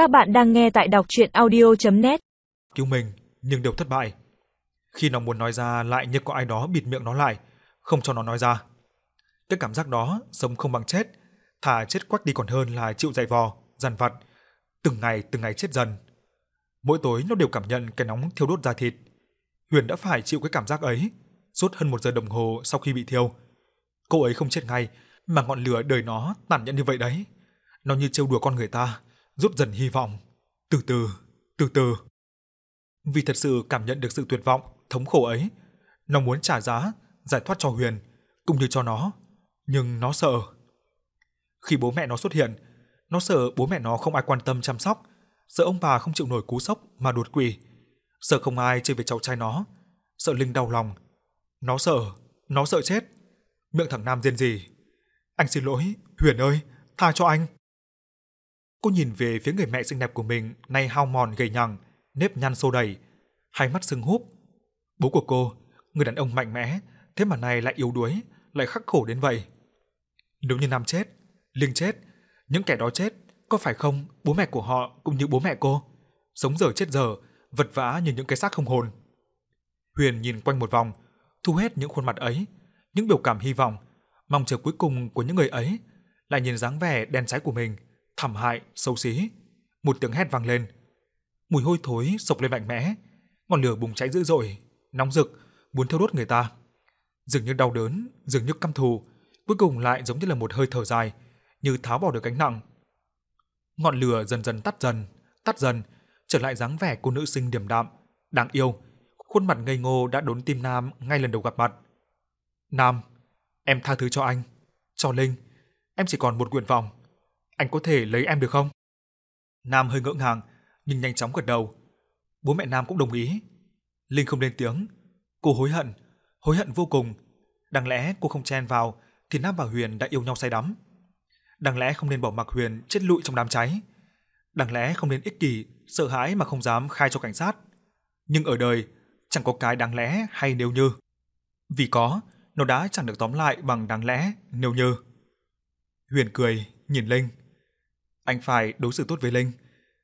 Các bạn đang nghe tại đọc chuyện audio.net Cứu mình, nhưng đều thất bại. Khi nó muốn nói ra lại như có ai đó bịt miệng nó lại, không cho nó nói ra. Cái cảm giác đó sống không bằng chết, thà chết quách đi còn hơn là chịu dày vò, dằn vặt, từng ngày từng ngày chết dần. Mỗi tối nó đều cảm nhận cái nóng thiêu đốt da thịt. Huyền đã phải chịu cái cảm giác ấy, suốt hơn một giờ đồng hồ sau khi bị thiêu. Cô ấy không chết ngay, mà ngọn lửa đời nó tàn nhẫn như vậy đấy. Nó như trêu đùa con người ta, rút dần hy vọng. Từ từ, từ từ. Vì thật sự cảm nhận được sự tuyệt vọng, thống khổ ấy, nó muốn trả giá, giải thoát cho Huyền, cũng như cho nó. Nhưng nó sợ. Khi bố mẹ nó xuất hiện, nó sợ bố mẹ nó không ai quan tâm chăm sóc, sợ ông bà không chịu nổi cú sốc mà đột quỵ, sợ không ai chơi với cháu trai nó, sợ Linh đau lòng. Nó sợ, nó sợ chết. Miệng thằng Nam rên rỉ. Anh xin lỗi, Huyền ơi, tha cho anh. Cô nhìn về phía người mẹ xinh đẹp của mình, nay hao mòn gầy nhằng, nếp nhăn sâu đầy, hai mắt sưng húp. Bố của cô, người đàn ông mạnh mẽ, thế mà nay lại yếu đuối, lại khắc khổ đến vậy. Nếu như Nam chết, Linh chết, những kẻ đó chết, có phải không bố mẹ của họ cũng như bố mẹ cô? Sống giờ chết giờ, vật vã như những cái xác không hồn. Huyền nhìn quanh một vòng, thu hết những khuôn mặt ấy, những biểu cảm hy vọng, mong chờ cuối cùng của những người ấy, lại nhìn dáng vẻ đen trái của mình, thảm hại, xấu xí. Một tiếng hét vang lên. Mùi hôi thối sộc lên mạnh mẽ, ngọn lửa bùng cháy dữ dội, nóng rực, muốn thiêu đốt người ta. Dường như đau đớn, dường như căm thù, cuối cùng lại giống như là một hơi thở dài, như tháo bỏ được gánh nặng. Ngọn lửa dần dần tắt dần, tắt dần, trở lại dáng vẻ cô nữ sinh điềm đạm, đáng yêu. Khuôn mặt ngây ngô đã đốn tim Nam ngay lần đầu gặp mặt. Nam, em tha thứ cho anh, cho Linh, em chỉ còn một nguyện vọng. Anh có thể lấy em được không? Nam hơi ngỡ ngàng, nhưng nhanh chóng gật đầu. Bố mẹ Nam cũng đồng ý. Linh không lên tiếng. Cô hối hận, hối hận vô cùng. Đáng lẽ cô không chen vào thì Nam và Huyền đã yêu nhau say đắm. Đáng lẽ không nên bỏ mặc Huyền chết lụi trong đám cháy. Đáng lẽ không nên ích kỷ, sợ hãi mà không dám khai cho cảnh sát. Nhưng ở đời, chẳng có cái đáng lẽ hay nếu như. Vì có, nó đã chẳng được tóm lại bằng đáng lẽ nếu như. Huyền cười, nhìn Linh. Anh phải đối xử tốt với Linh.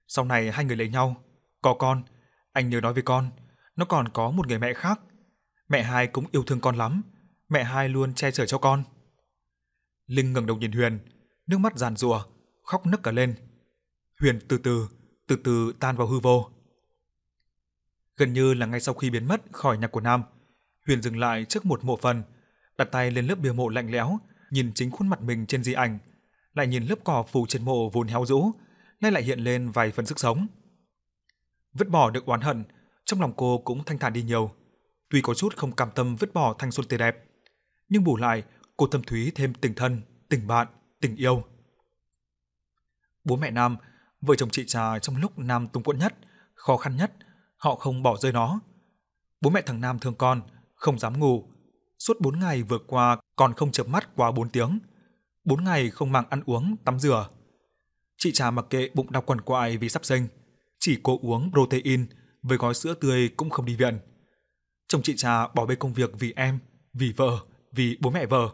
Sau này hai người lấy nhau, có con, anh nhớ nói với con, nó còn có một người mẹ khác. Mẹ hai cũng yêu thương con lắm, mẹ hai luôn che chở cho con. Linh ngẩng đầu nhìn Huyền, nước mắt giàn rùa, khóc nức cả lên. Huyền từ từ, từ từ tan vào hư vô. Gần như là ngay sau khi biến mất khỏi nhà của Nam, Huyền dừng lại trước một mộ phần, đặt tay lên lớp bia mộ lạnh lẽo, nhìn chính khuôn mặt mình trên di ảnh, lại nhìn lớp cỏ phủ trên mộ vốn héo rũ, nay lại hiện lên vài phần sức sống. Vứt bỏ được oán hận, trong lòng cô cũng thanh thản đi nhiều. Tuy có chút không cam tâm vứt bỏ thanh xuân tươi đẹp, nhưng bù lại cô thâm thúy thêm tình thân, tình bạn, tình yêu. Bố mẹ Nam, vợ chồng chị Trà trong lúc Nam tung quẫn nhất, khó khăn nhất, họ không bỏ rơi nó. Bố mẹ thằng Nam thương con, không dám ngủ. Suốt 4 ngày vừa qua còn không chợp mắt qua 4 tiếng. 4 ngày không mang ăn uống, tắm rửa. Chị Trà mặc kệ bụng đau quằn quại vì sắp sinh, chỉ cố uống protein với gói sữa tươi cũng không đi viện. Chồng chị Trà bỏ bê công việc vì em, vì vợ, vì bố mẹ vợ.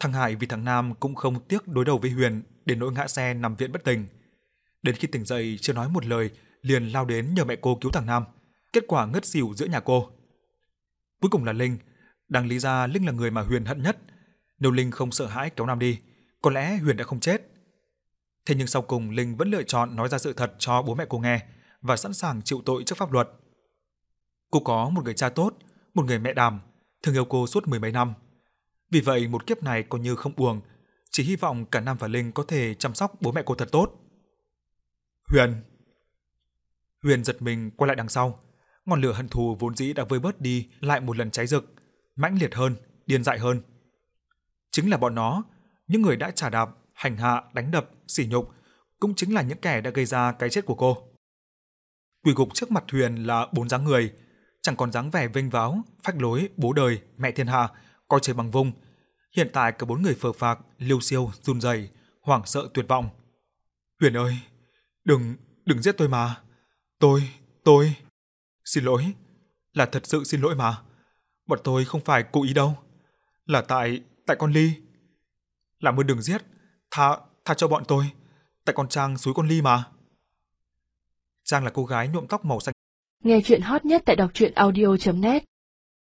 Thằng Hải vì thằng Nam cũng không tiếc đối đầu với Huyền đến nỗi ngã xe nằm viện bất tỉnh. Đến khi tỉnh dậy chưa nói một lời, liền lao đến nhờ mẹ cô cứu thằng Nam. Kết quả ngất xỉu giữa nhà cô. Cuối cùng là Linh, đáng lý ra Linh là người mà Huyền hận nhất. Nếu Linh không sợ hãi kéo Nam đi, có lẽ Huyền đã không chết. Thế nhưng sau cùng Linh vẫn lựa chọn nói ra sự thật cho bố mẹ cô nghe và sẵn sàng chịu tội trước pháp luật. Cô có một người cha tốt, một người mẹ đàm, thương yêu cô suốt mười mấy năm. Vì vậy một kiếp này coi như không buồn, chỉ hy vọng cả Nam và Linh có thể chăm sóc bố mẹ cô thật tốt. Huyền Huyền giật mình quay lại đằng sau, ngọn lửa hận thù vốn dĩ đã vơi bớt đi lại một lần cháy rực, mãnh liệt hơn, điên dại hơn. Chính là bọn nó, những người đã trả đạp, hành hạ, đánh đập, sỉ nhục, cũng chính là những kẻ đã gây ra cái chết của cô. Quỳ gục trước mặt Huyền là bốn dáng người, chẳng còn dáng vẻ vênh váo, phách lối, bố đời, mẹ thiên hạ, coi trời bằng vung. Hiện tại cả bốn người phờ phạc, liêu siêu, run rẩy, hoảng sợ tuyệt vọng. Huyền ơi, đừng, đừng giết tôi mà. Tôi, tôi... Xin lỗi, là thật sự xin lỗi mà. Bọn tôi không phải cố ý đâu. Là tại, tại con Ly. Làm ơn đừng giết, tha, tha cho bọn tôi. tại con Trang suối con ly mà. Trang là cô gái nhuộm tóc màu xanh. Nghe chuyện hot nhất tại đọc truyện audio.net